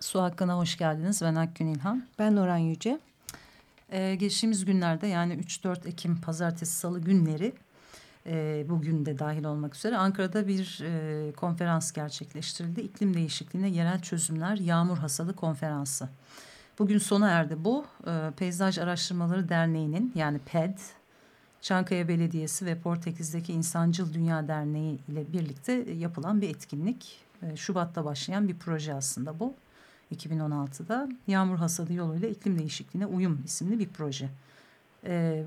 Su Hakkı'na hoş geldiniz. Ben Akgün İlhan. Ben Nuran Yüce. Ee, geçtiğimiz günlerde yani 3-4 Ekim Pazartesi Salı günleri e, bugün de dahil olmak üzere Ankara'da bir e, konferans gerçekleştirildi. İklim değişikliğine yerel çözümler yağmur hasadı konferansı. Bugün sona erdi bu. E, Peyzaj Araştırmaları Derneği'nin yani PED, Çankaya Belediyesi ve Portekiz'deki İnsancıl Dünya Derneği ile birlikte yapılan bir etkinlik. E, Şubat'ta başlayan bir proje aslında bu. 2016'da Yağmur Hasadı yoluyla iklim değişikliğine uyum isimli bir proje. E,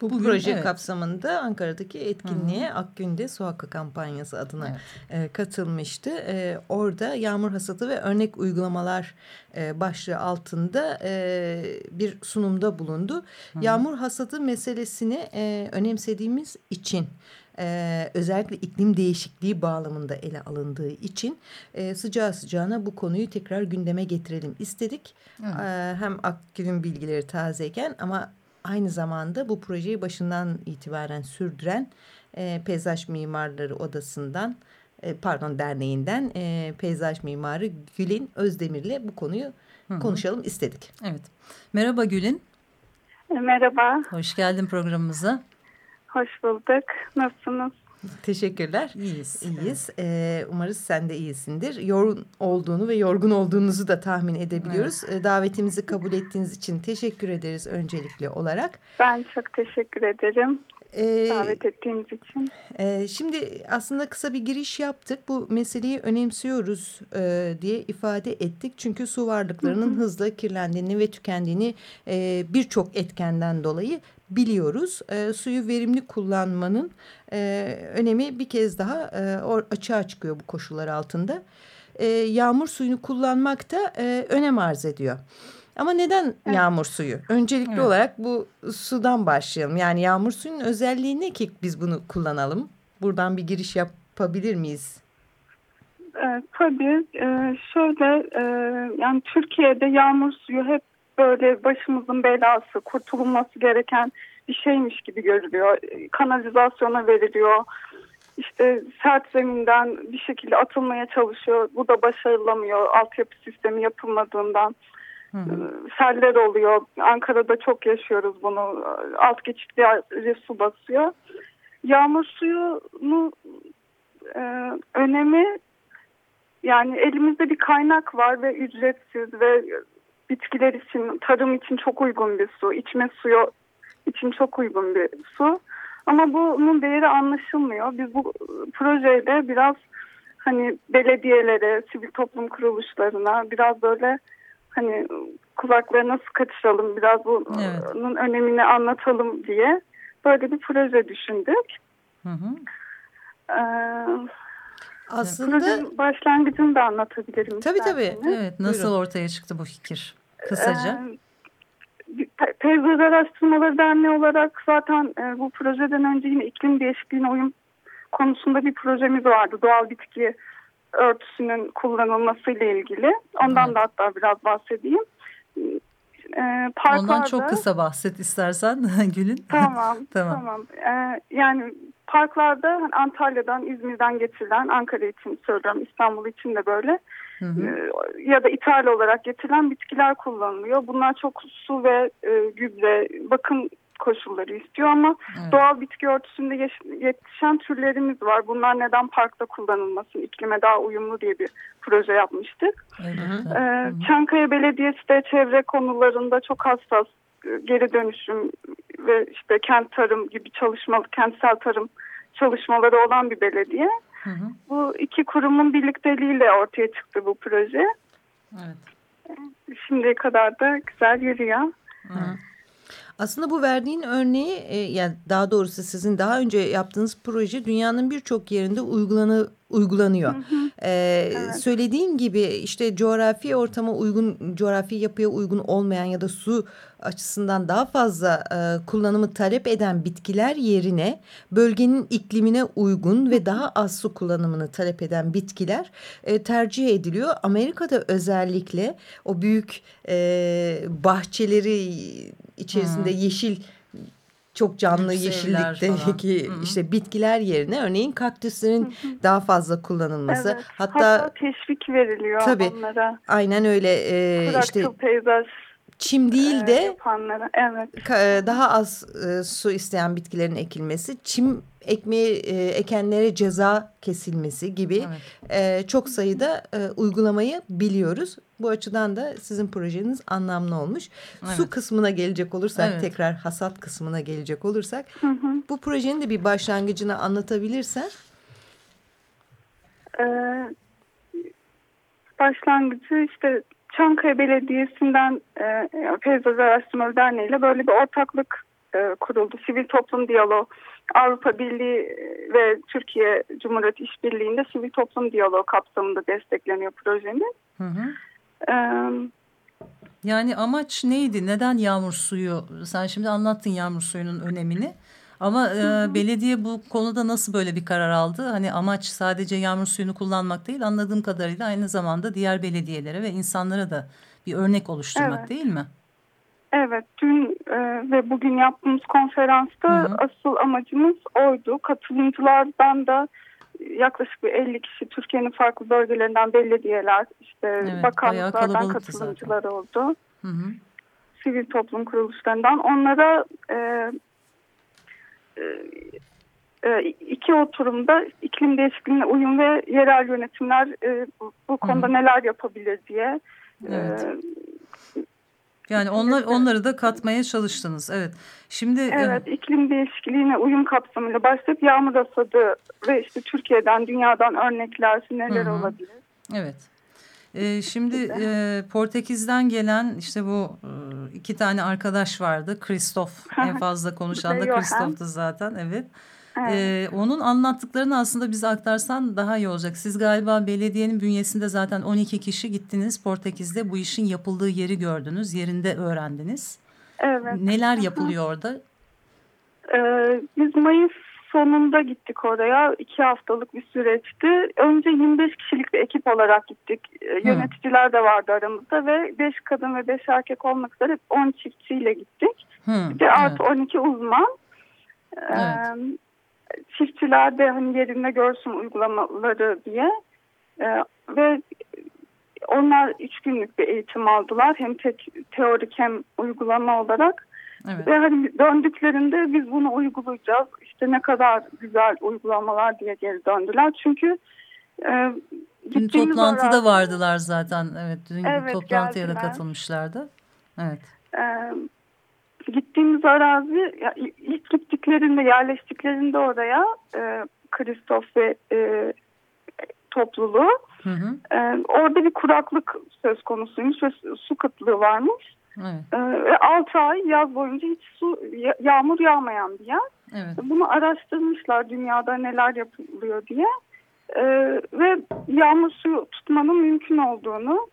bu Bugün, proje evet. kapsamında Ankara'daki etkinliğe Hı -hı. Akgün'de Su Hakkı kampanyası adına evet. e, katılmıştı. E, orada yağmur hasadı ve örnek uygulamalar e, başlığı altında e, bir sunumda bulundu. Hı -hı. Yağmur hasadı meselesini e, önemsediğimiz için e, özellikle iklim değişikliği bağlamında ele alındığı için e, sıcağı sıcağına bu konuyu tekrar gündeme getirelim istedik. E, hem Akgün'ün bilgileri tazeyken ama aynı zamanda bu projeyi başından itibaren sürdüren e, Peyzaj Mimarları Odası'ndan e, pardon derneğinden e, peyzaj mimarı Gül'in Özdemir'le bu konuyu Hı -hı. konuşalım istedik. Evet. Merhaba Gül'in. Merhaba. Hoş geldin programımıza. Hoş bulduk. Nasılsınız? Teşekkürler. İyiyiz. İyiyiz. Ee, umarız sen de iyisindir. Yorgun olduğunu ve yorgun olduğunuzu da tahmin edebiliyoruz. Evet. Ee, davetimizi kabul ettiğiniz için teşekkür ederiz öncelikli olarak. Ben çok teşekkür ederim. Ee, davet ettiğiniz için. E, şimdi aslında kısa bir giriş yaptık. Bu meseleyi önemsiyoruz e, diye ifade ettik. Çünkü su varlıklarının hı hı. hızla kirlendiğini ve tükendiğini e, birçok etkenden dolayı biliyoruz. E, suyu verimli kullanmanın e, önemi bir kez daha e, açığa çıkıyor bu koşullar altında. E, yağmur suyunu kullanmak da e, önem arz ediyor. Ama neden evet. yağmur suyu? Öncelikli evet. olarak bu sudan başlayalım. Yani yağmur suyunun özelliği ne ki biz bunu kullanalım? Buradan bir giriş yapabilir miyiz? E, tabii. E, şöyle e, yani Türkiye'de yağmur suyu hep böyle başımızın belası, kurtulması gereken bir şeymiş gibi görülüyor. Kanalizasyona veriliyor. İşte sert zeminden bir şekilde atılmaya çalışıyor. Bu da başarılamıyor altyapı sistemi yapılmadığından. Hı hı. Seller oluyor. Ankara'da çok yaşıyoruz bunu. Alt geçitli su basıyor. Yağmur suyunu e, önemi yani elimizde bir kaynak var ve ücretsiz ve bitkiler için, tarım için çok uygun bir su. İçme suyu için çok uygun bir su. Ama bunun değeri anlaşılmıyor. Biz bu projeyle biraz hani belediyelere, sivil toplum kuruluşlarına biraz böyle hani kulaklarına nasıl kaçıralım, biraz bunun evet. önemini anlatalım diye böyle bir proje düşündük. Hı hı. Ee, aslında Projenin başlangıcını da anlatabilirim. Tabii tabii. Evet, nasıl Buyurun. ortaya çıktı bu fikir? Kısaca. Ee, Peyzaj Araştırmaları Derneği olarak zaten e, bu projeden önce yine iklim değişikliğine uyum konusunda bir projemiz vardı. Doğal bitki örtüsünün kullanılması ile ilgili. Ondan evet. da hatta biraz bahsedeyim. E, parklarda, Ondan çok kısa bahset istersen Gül'ün. Tamam. tamam. tamam. E, yani parklarda hani Antalya'dan, İzmir'den getirilen, Ankara için söylüyorum, İstanbul için de böyle hı hı. E, ya da ithal olarak getirilen bitkiler kullanılıyor. Bunlar çok su ve e, gübre, bakım koşulları istiyor ama evet. doğal bitki örtüsünde yetişen türlerimiz var. Bunlar neden parkta kullanılmasın, iklime daha uyumlu diye bir proje yapmıştık. Evet. Ee, Çankaya Belediyesi de çevre konularında çok hassas geri dönüşüm ve işte kent tarım gibi çalışmalı, kentsel tarım çalışmaları olan bir belediye. Hı hı. Bu iki kurumun birlikteliğiyle ortaya çıktı bu proje. Evet. Şimdiye kadar da güzel yürüyor. Hı. Aslında bu verdiğin örneği e, yani daha doğrusu sizin daha önce yaptığınız proje dünyanın birçok yerinde uygulanı, uygulanıyor. Hı hı. Ee, evet. Söylediğin gibi işte coğrafi ortama uygun, coğrafi yapıya uygun olmayan ya da su açısından daha fazla e, kullanımı talep eden bitkiler yerine bölgenin iklimine uygun ve daha az su kullanımını talep eden bitkiler e, tercih ediliyor. Amerika'da özellikle o büyük e, bahçeleri içerisinde hmm. yeşil çok canlı yeşillikteki işte bitkiler yerine örneğin kaktüslerin daha fazla kullanılması. Evet. Hatta, Hatta teşvik veriliyor tabii, onlara. Aynen öyle. E, işte, peyzaj çim değil de evet. E, daha az e, su isteyen bitkilerin ekilmesi, çim ekmeği e, ekenlere ceza kesilmesi gibi evet. e, çok sayıda e, uygulamayı biliyoruz. Bu açıdan da sizin projeniz anlamlı olmuş. Evet. Su kısmına gelecek olursak evet. tekrar hasat kısmına gelecek olursak hı hı. bu projenin de bir başlangıcını anlatabilirsen. Ee, başlangıcı işte Çankaya Belediyesi'nden e, Peyzaj Araştırmaları Derneği ile böyle bir ortaklık e, kuruldu. Sivil toplum diyaloğu Avrupa Birliği ve Türkiye Cumhuriyeti İşbirliği'nde sivil toplum diyaloğu kapsamında destekleniyor projenin. Hı hı. Ee, yani amaç neydi? Neden yağmur suyu? Sen şimdi anlattın yağmur suyunun önemini. Ama e, belediye bu konuda nasıl böyle bir karar aldı? Hani amaç sadece yağmur suyunu kullanmak değil anladığım kadarıyla aynı zamanda diğer belediyelere ve insanlara da bir örnek oluşturmak evet. değil mi? Evet, dün e, ve bugün yaptığımız konferansta hı hı. asıl amacımız oydu. Katılımcılardan da yaklaşık bir 50 kişi Türkiye'nin farklı bölgelerinden belediyeler, işte evet, bakanlıklardan katılımcılar zaten. oldu. Hı hı. Sivil toplum kuruluşlarından. Onlara e, e, e iki oturumda iklim değişikliğine uyum ve yerel yönetimler e, bu, bu konuda hı hı. neler yapabilir diye e, evet. e, yani onlar onları da katmaya çalıştınız. Evet. Şimdi e, Evet, iklim değişikliğine uyum kapsamıyla başlayıp yağmur hasadı ve işte Türkiye'den, dünyadan örnekler neler Hı -hı. olabilir? Evet. Ee, şimdi e, Portekiz'den gelen işte bu e, iki tane arkadaş vardı. Kristof en fazla konuşan da Kristof'tu zaten. Evet. Ee, onun anlattıklarını aslında bize aktarsan daha iyi olacak. Siz galiba belediyenin bünyesinde zaten 12 kişi gittiniz Portekiz'de bu işin yapıldığı yeri gördünüz. Yerinde öğrendiniz. Evet. Neler yapılıyor orada? Ee, biz Mayıs sonunda gittik oraya. iki haftalık bir süreçti. Önce 25 kişilik bir ekip olarak gittik. Hı. Yöneticiler de vardı aramızda ve 5 kadın ve 5 erkek olmak üzere 10 çiftçiyle gittik. Hı. Bir de artı evet. 12 uzman. Evet. Ee, çiftçiler de hani yerinde görsün uygulamaları diye. E, ve onlar üç günlük bir eğitim aldılar. Hem tek teorik hem uygulama olarak. Evet. ve hani döndüklerinde biz bunu uygulayacağız. İşte ne kadar güzel uygulamalar diye geri döndüler. Çünkü e, Dün toplantıda vardılar zaten. Evet dün evet, toplantıya geldiler. da katılmışlardı. Evet. E, gittiğimiz arazi ilk gittiklerinde yerleştiklerinde oraya e, Kristof ve e, topluluğu hı hı. E, orada bir kuraklık söz konusuymuş ve su kıtlığı varmış. Evet. E, ve 6 ay yaz boyunca hiç su yağmur yağmayan bir yer. Evet. Bunu araştırmışlar dünyada neler yapılıyor diye. E, ve yağmur suyu tutmanın mümkün olduğunu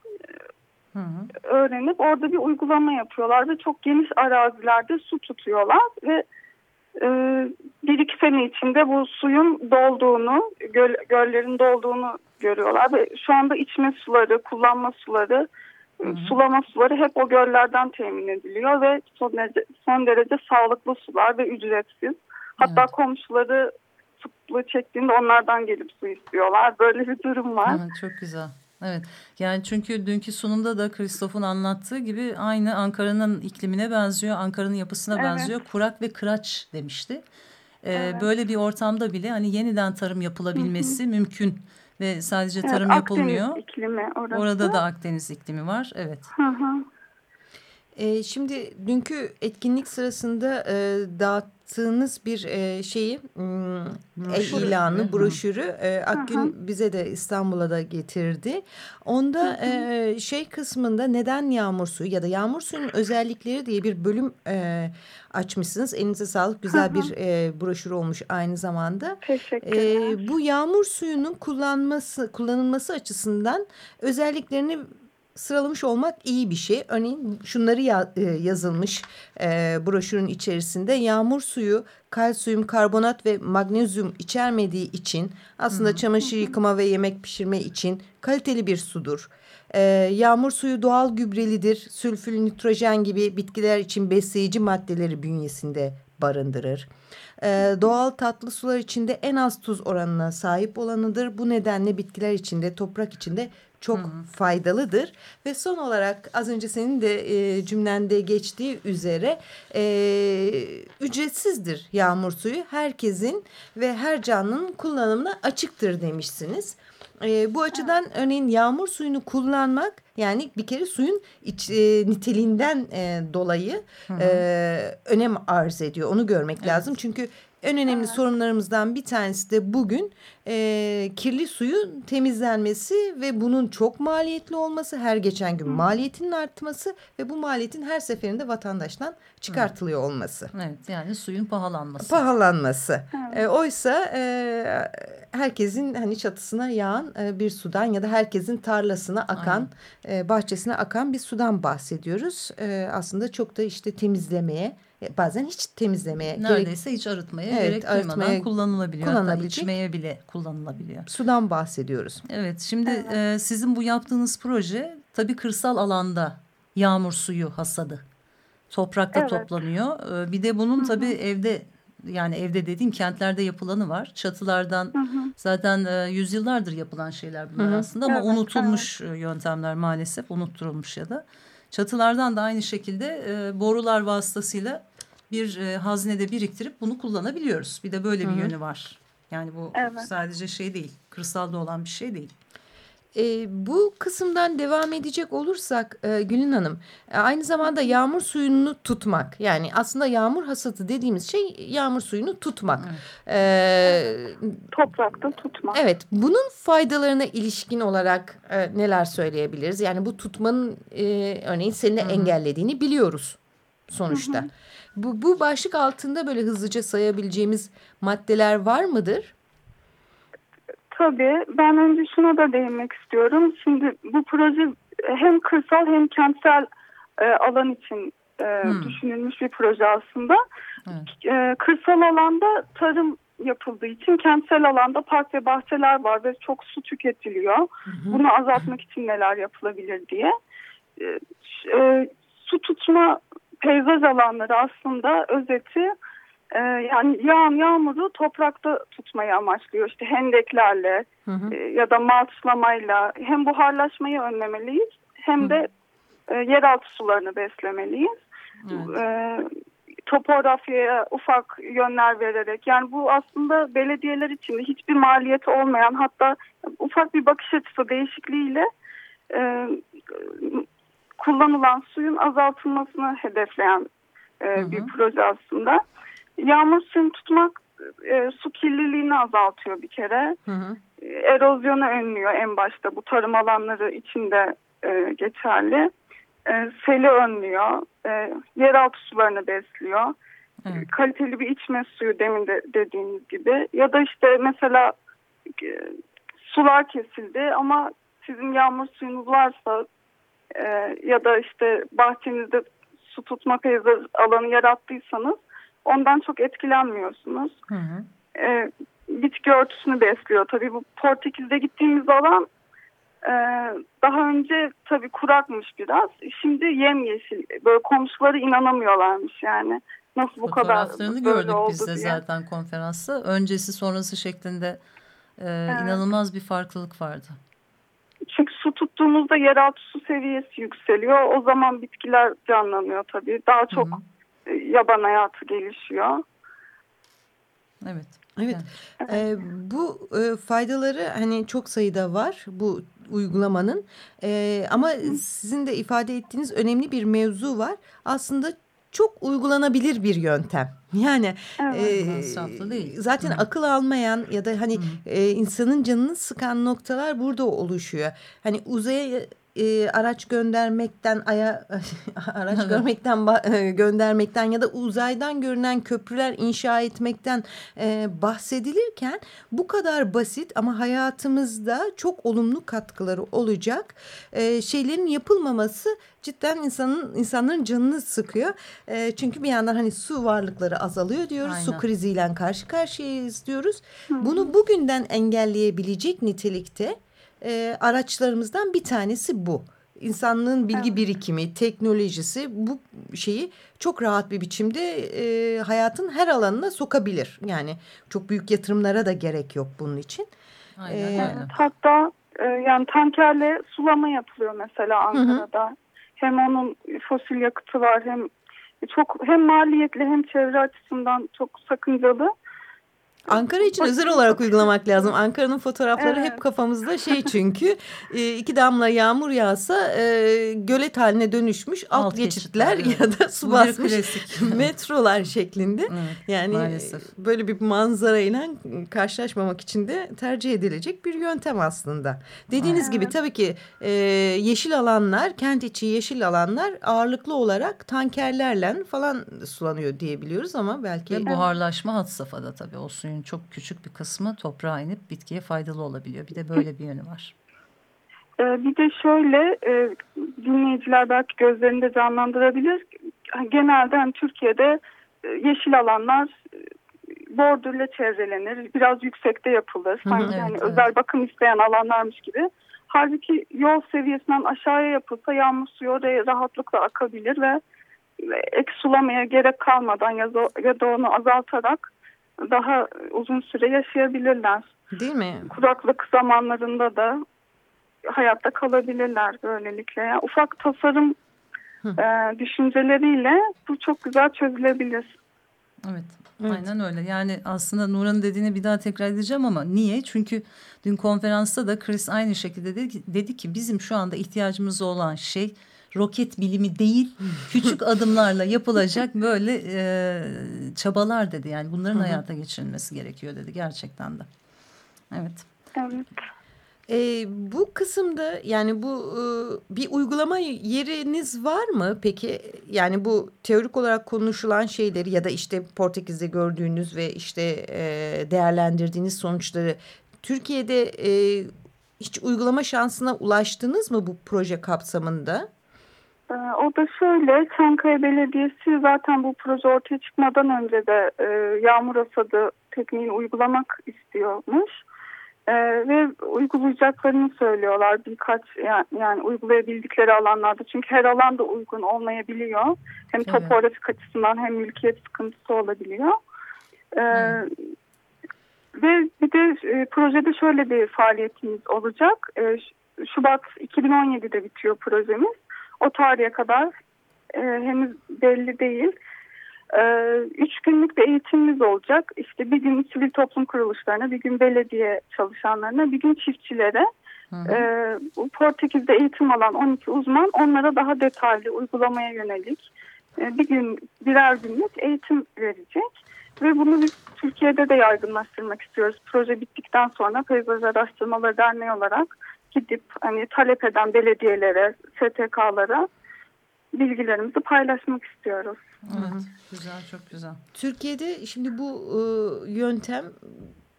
Hı hı. öğrenip orada bir uygulama yapıyorlar ve çok geniş arazilerde su tutuyorlar ve e, bir iki sene içinde bu suyun dolduğunu, göl, göllerin dolduğunu görüyorlar ve şu anda içme suları, kullanma suları, hı hı. sulama suları hep o göllerden temin ediliyor ve son derece, son derece sağlıklı sular ve ücretsiz. Hatta evet. komşuları sıklığı çektiğinde onlardan gelip su istiyorlar. Böyle bir durum var. Ha, çok güzel. Evet yani çünkü dünkü sunumda da Kristof'un anlattığı gibi aynı Ankara'nın iklimine benziyor. Ankara'nın yapısına evet. benziyor. Kurak ve kıraç demişti. Ee, evet. Böyle bir ortamda bile hani yeniden tarım yapılabilmesi Hı -hı. mümkün. Ve sadece tarım evet, yapılmıyor. Akdeniz iklimi orası. Orada da Akdeniz iklimi var. Evet. Hı hı. E, şimdi dünkü etkinlik sırasında e, dağıt yaptığınız bir e, şeyi el ilanı, broşürü e, Akgün hı. bize de İstanbul'a da getirdi. Onda. E, şey kısmında neden yağmur suyu ya da yağmur suyunun özellikleri diye bir bölüm e, açmışsınız. Elinize sağlık. Güzel bir e, broşür olmuş aynı zamanda. Teşekkürler. E, bu yağmur suyunun kullanması kullanılması açısından özelliklerini sıralamış olmak iyi bir şey. Örneğin şunları ya, e, yazılmış e, broşürün içerisinde yağmur suyu kalsiyum, karbonat ve magnezyum içermediği için aslında hmm. çamaşır yıkama ve yemek pişirme için kaliteli bir sudur. E, yağmur suyu doğal gübrelidir. Sülfür, nitrojen gibi bitkiler için besleyici maddeleri bünyesinde barındırır. Ee, doğal tatlı sular içinde en az tuz oranına sahip olanıdır. Bu nedenle bitkiler içinde, toprak içinde çok Hı -hı. faydalıdır. Ve son olarak az önce senin de e, cümlende geçtiği üzere e, ücretsizdir yağmur suyu. Herkesin ve her canlının kullanımına açıktır demişsiniz. E, bu açıdan örneğin yağmur suyunu kullanmak yani bir kere suyun iç, e, niteliğinden e, dolayı E, önem arz ediyor. Onu görmek evet. lazım. Çünkü en önemli evet. sorunlarımızdan bir tanesi de bugün e, kirli suyun temizlenmesi ve bunun çok maliyetli olması, her geçen gün Hı. maliyetinin artması ve bu maliyetin her seferinde vatandaştan çıkartılıyor Hı. olması. Evet yani suyun pahalanması. Pahalanması. E, oysa e, herkesin hani çatısına yağan e, bir sudan ya da herkesin tarlasına akan, e, bahçesine akan bir sudan bahsediyoruz. E, aslında çok da işte temizlemeye bazen hiç temizlemeye neredeyse gerek... hiç arıtmaya evet, gerek duymadan arıtmaya, kullanılabiliyor. Hatta içmeye bile kullanılabiliyor. Sudan bahsediyoruz. Evet şimdi evet. E, sizin bu yaptığınız proje tabii kırsal alanda yağmur suyu hasadı. Toprakta evet. toplanıyor. E, bir de bunun tabii evde yani evde dediğim kentlerde yapılanı var. Çatılardan hı hı. zaten e, yüzyıllardır yapılan şeyler bunlar hı hı. aslında ama evet, unutulmuş evet. yöntemler maalesef unutturulmuş ya da. Çatılardan da aynı şekilde e, borular vasıtasıyla bir e, haznede biriktirip bunu kullanabiliyoruz. Bir de böyle bir Hı -hı. yönü var. Yani bu evet. sadece şey değil, kırsalda olan bir şey değil. E, bu kısımdan devam edecek olursak e, Gülün Hanım e, aynı zamanda yağmur suyunu tutmak yani aslında yağmur hasatı dediğimiz şey yağmur suyunu tutmak. Evet. E, Toprakta tutmak. Evet bunun faydalarına ilişkin olarak e, neler söyleyebiliriz? Yani bu tutmanın e, örneğin seni engellediğini biliyoruz sonuçta. Hı -hı. Bu, bu başlık altında böyle hızlıca sayabileceğimiz maddeler var mıdır? Tabii. Ben önce şuna da değinmek istiyorum. Şimdi bu proje hem kırsal hem kentsel e, alan için e, hmm. düşünülmüş bir proje aslında. E, kırsal alanda tarım yapıldığı için kentsel alanda park ve bahçeler var ve çok su tüketiliyor. Hı Bunu azaltmak için neler yapılabilir diye. E, e, su tutma peyzaj alanları aslında özeti e, yani yağan yağmuru toprakta tutmayı amaçlıyor. İşte hendeklerle hı hı. E, ya da malçlamayla hem buharlaşmayı önlemeliyiz hem de e, yeraltı sularını beslemeliyiz. Evet. E, topografyaya ufak yönler vererek yani bu aslında belediyeler için hiçbir maliyeti olmayan hatta ufak bir bakış açısı değişikliğiyle e, kullanılan suyun azaltılmasını hedefleyen e, hı hı. bir proje aslında. Yağmur suyunu tutmak e, su kirliliğini azaltıyor bir kere. Hı hı. E, erozyonu önlüyor en başta bu tarım alanları içinde e, geçerli. E, seli önlüyor. E, yeraltı sularını besliyor. Evet. Kaliteli bir içme suyu demin de dediğiniz gibi. Ya da işte mesela e, sular kesildi ama sizin yağmur suyunuz varsa e, ya da işte bahçenizde su tutma peyzaj alanı yarattıysanız ondan çok etkilenmiyorsunuz. Hı hı. E, bitki örtüsünü besliyor. Tabii bu Portekiz'de gittiğimiz alan e, daha önce tabii kurakmış biraz. Şimdi yemyeşil. Böyle komşuları inanamıyorlarmış yani. Nasıl bu kadar gördük biz de diye. zaten konferansta. Öncesi sonrası şeklinde e, evet. inanılmaz bir farklılık vardı. Çünkü su tuttuğumuzda yeraltı su seviyesi yükseliyor. O zaman bitkiler canlanıyor tabii. Daha çok Hı -hı. E, yaban hayatı gelişiyor. Evet. Evet. evet. Ee, bu e, faydaları hani çok sayıda var bu uygulamanın. E, ama Hı. sizin de ifade ettiğiniz önemli bir mevzu var. Aslında çok uygulanabilir bir yöntem. Yani evet, e, değil. zaten Hı. akıl almayan ya da hani e, insanın canını sıkan noktalar burada oluşuyor. Hani uzaya e, araç göndermekten aya araç görmekten e, göndermekten ya da uzaydan görünen köprüler inşa etmekten e, bahsedilirken bu kadar basit ama hayatımızda çok olumlu katkıları olacak e, şeylerin yapılmaması cidden insanın insanların canını sıkıyor. E, çünkü bir yandan hani su varlıkları azalıyor diyoruz. Aynen. Su kriziyle karşı karşıyayız diyoruz. Hı. Bunu bugünden engelleyebilecek nitelikte e, araçlarımızdan bir tanesi bu. İnsanlığın bilgi evet. birikimi, teknolojisi bu şeyi çok rahat bir biçimde e, hayatın her alanına sokabilir. Yani çok büyük yatırımlara da gerek yok bunun için. Aynen, ee, aynen. Hatta e, yani tankerle sulama yapılıyor mesela Ankara'da. Hı hı. Hem onun fosil yakıtı var hem çok hem maliyetli hem çevre açısından çok sakıncalı. Ankara için özel olarak uygulamak lazım. Ankara'nın fotoğrafları evet. hep kafamızda şey çünkü e, iki damla yağmur yağsa e, gölet haline dönüşmüş alt, alt geçitler, geçitler ya da su basmış metrolar şeklinde. Evet, yani maalesef. böyle bir manzarayla karşılaşmamak için de tercih edilecek bir yöntem aslında. Dediğiniz evet. gibi tabii ki e, yeşil alanlar, kent içi yeşil alanlar ağırlıklı olarak tankerlerle falan sulanıyor diyebiliyoruz ama belki... Ve buharlaşma had safhada tabii olsun suyun çok küçük bir kısmı toprağa inip bitkiye faydalı olabiliyor. Bir de böyle bir yönü var. Ee, bir de şöyle e, dinleyiciler belki gözlerinde canlandırabilir. Genelde hani Türkiye'de e, yeşil alanlar e, bordürle çevrelenir. Biraz yüksekte yapılır. Sanki evet, hani evet. özel bakım isteyen alanlarmış gibi. Halbuki yol seviyesinden aşağıya yapılsa yağmur suyu oraya rahatlıkla akabilir ve ek sulamaya gerek kalmadan ya da onu azaltarak daha uzun süre yaşayabilirler. Değil mi? Kuraklık zamanlarında da hayatta kalabilirler böylelikle. Yani ufak tasarım e, düşünceleriyle bu çok güzel çözülebilir. Evet. Evet. Aynen öyle. Yani aslında Nurhan'ın dediğini bir daha tekrar edeceğim ama niye? Çünkü dün konferansta da Chris aynı şekilde dedi ki, dedi ki bizim şu anda ihtiyacımız olan şey roket bilimi değil küçük adımlarla yapılacak böyle e, çabalar dedi. Yani bunların Hı -hı. hayata geçirilmesi gerekiyor dedi gerçekten de. Evet. Evet. E, bu kısımda yani bu e, bir uygulama yeriniz var mı peki? Yani bu teorik olarak konuşulan şeyleri ya da işte Portekiz'de gördüğünüz ve işte e, değerlendirdiğiniz sonuçları Türkiye'de e, hiç uygulama şansına ulaştınız mı bu proje kapsamında? Ee, o da şöyle, Çankaya Belediyesi zaten bu proje ortaya çıkmadan önce de e, yağmur asadı tekniğini uygulamak istiyormuş. E, ve uygulayacaklarını söylüyorlar birkaç yani, yani uygulayabildikleri alanlarda. Çünkü her alanda uygun olmayabiliyor. Hem evet. topografik açısından hem mülkiyet sıkıntısı olabiliyor. E, Ve bir de e, projede şöyle bir faaliyetimiz olacak. E, Şubat 2017'de bitiyor projemiz. O tarihe kadar e, henüz belli değil. E, üç günlük bir eğitimimiz olacak. İşte bir gün sivil toplum kuruluşlarına, bir gün belediye çalışanlarına, bir gün çiftçilere. Hı hı. E, Portekiz'de eğitim alan 12 uzman onlara daha detaylı uygulamaya yönelik e, bir gün birer günlük eğitim verecek. Ve bunu biz Türkiye'de de yaygınlaştırmak istiyoruz. Proje bittikten sonra Peyzaj Araştırmaları Derneği olarak gidip hani talep eden belediyelere, STK'lara bilgilerimizi paylaşmak istiyoruz. Evet, güzel, çok güzel. Türkiye'de şimdi bu e, yöntem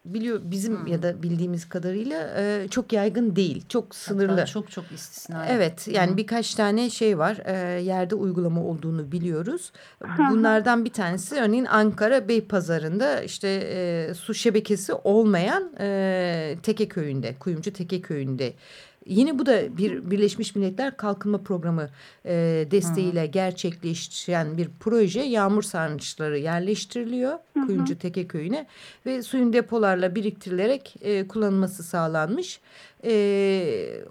biliyor bizim hmm. ya da bildiğimiz kadarıyla e, çok yaygın değil. Çok sınırlı. Hatta çok çok istisnai. Evet yani hmm. birkaç tane şey var. E, yerde uygulama olduğunu biliyoruz. Bunlardan bir tanesi örneğin Ankara Beypazarı'nda işte e, su şebekesi olmayan e, Teke köyünde, Kuyumcu Teke köyünde Yine bu da bir Birleşmiş Milletler Kalkınma Programı e, desteğiyle hmm. gerçekleştiren bir proje. Yağmur sarnıçları yerleştiriliyor hmm. Kuyumcu Teke Köyü'ne ve suyun depolarla biriktirilerek e, kullanılması sağlanmış. E,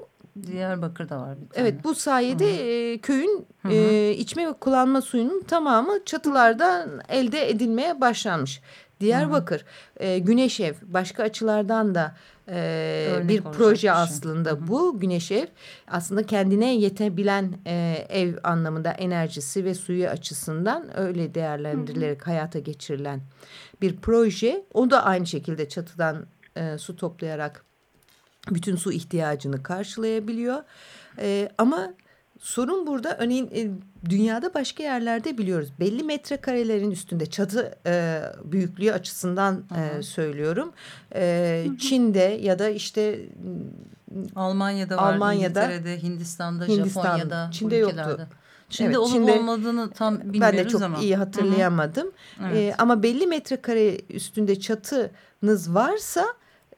Diyarbakır'da var bir tane. Evet bu sayede Hı -hı. E, köyün Hı -hı. E, içme ve kullanma suyunun tamamı çatılardan elde edilmeye başlanmış. Diyarbakır, e, Güneş Ev başka açılardan da e, bir proje şey. aslında Hı -hı. bu. Güneş Ev aslında kendine yetebilen e, ev anlamında enerjisi ve suyu açısından öyle değerlendirilerek Hı -hı. hayata geçirilen bir proje. O da aynı şekilde çatıdan e, su toplayarak bütün su ihtiyacını karşılayabiliyor. E, ama sorun burada örneğin e, dünyada başka yerlerde biliyoruz. Belli metrekarelerin üstünde çatı e, büyüklüğü açısından e, söylüyorum. E, Çin'de ya da işte Almanya'da var, Almanya'da, İngiltere'de, Hindistan'da, Hindistan, Japonya'da, Çin'de yoktu. Çin'de evet, olup Çin'de, olmadığını tam bilmiyoruz ama. Ben de çok ama. iyi hatırlayamadım. Evet. Ee, ama belli metrekare üstünde çatınız varsa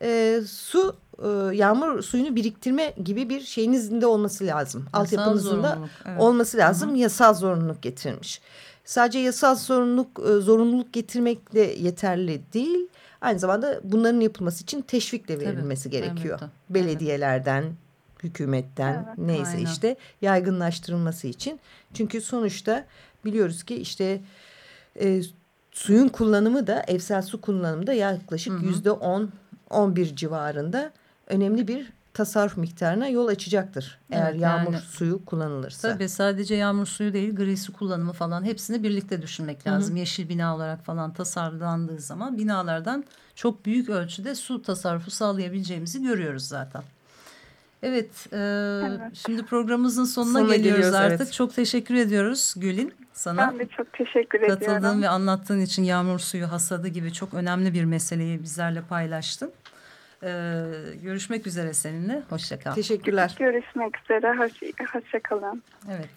e, su e, yağmur suyunu biriktirme gibi bir şeyinizin de olması lazım. Altyapınızın da evet. olması lazım. Hı -hı. Yasal zorunluluk getirmiş. Sadece yasal zorunluluk e, zorunluluk getirmek de yeterli değil. Aynı zamanda bunların yapılması için teşvik de verilmesi Tabii, gerekiyor. Evet, Belediyelerden, hükümetten evet, neyse aynen. işte yaygınlaştırılması için. Çünkü sonuçta biliyoruz ki işte e, suyun kullanımı da evsel su kullanımı da yaklaşık yüzde on 11 civarında önemli bir tasarruf miktarına yol açacaktır. Eğer evet, yağmur yani, suyu kullanılırsa. Tabii sadece yağmur suyu değil gri su kullanımı falan hepsini birlikte düşünmek lazım. Hı hı. Yeşil bina olarak falan tasarlandığı zaman binalardan çok büyük ölçüde su tasarrufu sağlayabileceğimizi görüyoruz zaten. Evet, e, evet. şimdi programımızın sonuna, sonuna geliyoruz, geliyoruz artık. Evet. Çok teşekkür ediyoruz Gül'in sana. Ben de çok teşekkür Katıldığın ediyorum. Katıldığın ve anlattığın için yağmur suyu hasadı gibi çok önemli bir meseleyi bizlerle paylaştın. Ee, görüşmek üzere seninle. Hoşçakal. Teşekkürler. Görüşmek üzere. Hoş, hoşçakalın. Evet.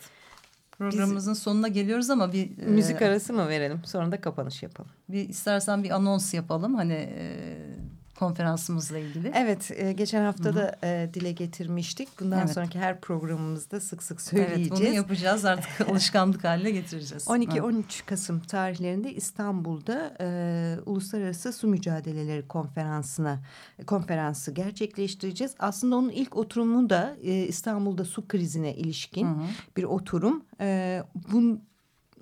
Programımızın Biz, sonuna geliyoruz ama bir... Müzik e, arası mı verelim? Sonra da kapanış yapalım. Bir istersen bir anons yapalım. Hani... E, konferansımızla ilgili. Evet, e, geçen hafta Hı -hı. da e, dile getirmiştik. Bundan evet. sonraki her programımızda sık sık söyleyeceğiz. Evet, bunu yapacağız artık alışkanlık haline getireceğiz. 12-13 Kasım tarihlerinde İstanbul'da e, Uluslararası Su Mücadeleleri Konferansı'na konferansı gerçekleştireceğiz. Aslında onun ilk oturumu da e, İstanbul'da su krizine ilişkin Hı -hı. bir oturum. E, bun,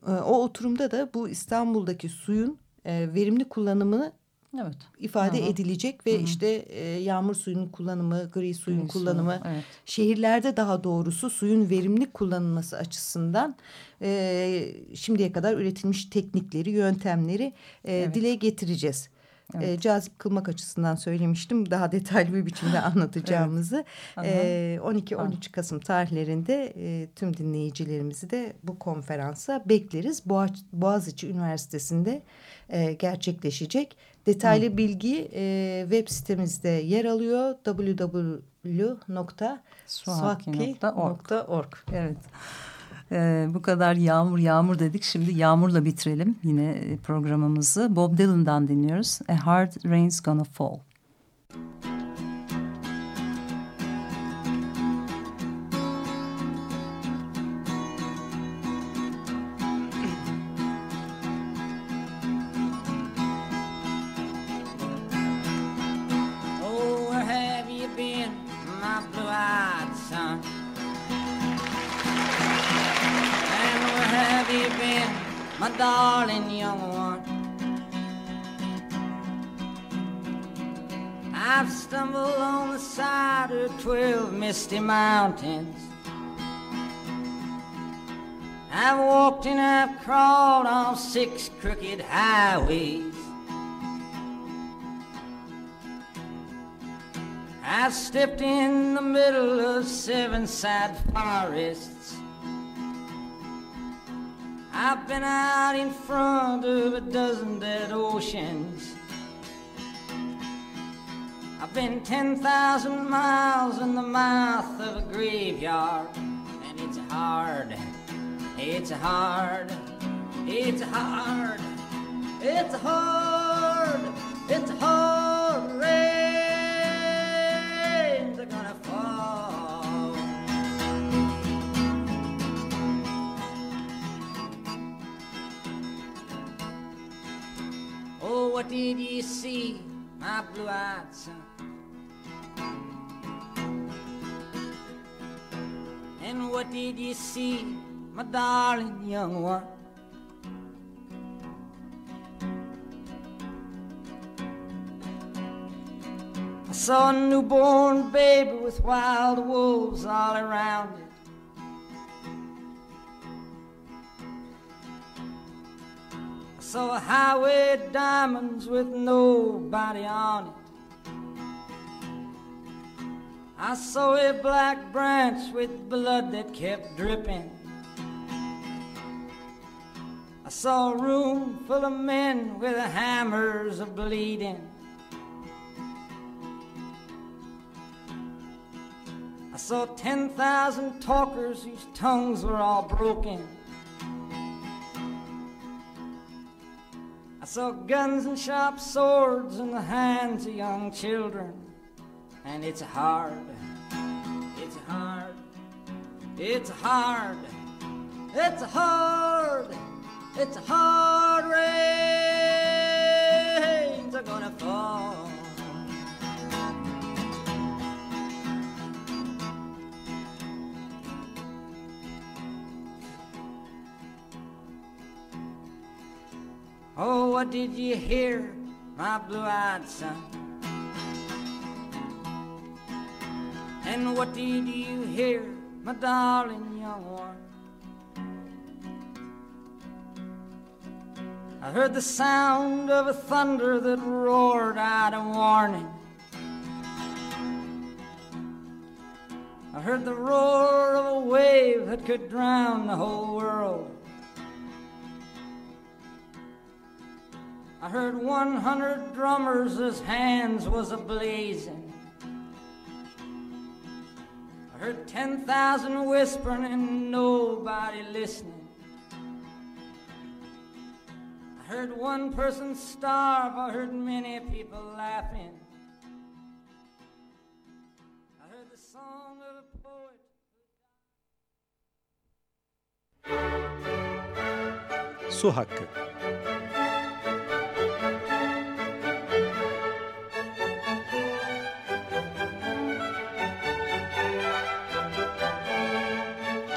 e, o oturumda da bu İstanbul'daki suyun e, verimli kullanımını evet. ifade Hı -hı. edilecek ve Hı -hı. işte e, yağmur suyunun kullanımı, gri suyun gri kullanımı, su, evet. şehirlerde daha doğrusu suyun verimli kullanılması açısından e, şimdiye kadar üretilmiş teknikleri, yöntemleri e, evet. dile getireceğiz. Evet. E, cazip kılmak açısından söylemiştim. Daha detaylı bir biçimde anlatacağımızı. evet. e, 12-13 Kasım tarihlerinde e, tüm dinleyicilerimizi de bu konferansa bekleriz. Boğaz, Boğaziçi Üniversitesi'nde e, gerçekleşecek. Detaylı Hı. bilgi e, web sitemizde yer alıyor. www.suhaki.org Evet. Ee, bu kadar yağmur yağmur dedik. Şimdi yağmurla bitirelim yine programımızı. Bob Dylan'dan dinliyoruz. A Hard Rain's Gonna Fall. Darling young one. I've stumbled on the side of twelve misty mountains. I've walked and I've crawled on six crooked highways. I've stepped in the middle of seven sad forests. I've been out in front of a dozen dead oceans. I've been 10,000 miles in the mouth of a graveyard. And it's hard, it's hard, it's hard, it's hard, it's hard. what did you see, my blue-eyed son? And what did you see, my darling young one? I saw a newborn baby with wild wolves all around it. Saw a highway diamonds with nobody on it. I saw a black branch with blood that kept dripping. I saw a room full of men with hammers of bleeding. I saw 10,000 talkers whose tongues were all broken. Saw guns and sharp swords in the hands of young children. And it's hard, it's hard, it's hard, it's hard, it's hard rains are gonna fall. Oh, what did you hear, my blue-eyed son? And what did you hear, my darling young one? I heard the sound of a thunder that roared out a warning. I heard the roar of a wave that could drown the whole world. I heard 100 drummers, whose hands was a blazing. I heard 10,000 whispering and nobody listening. I heard one person starve, I heard many people laughing. I heard the song of a poet. Su Hakkı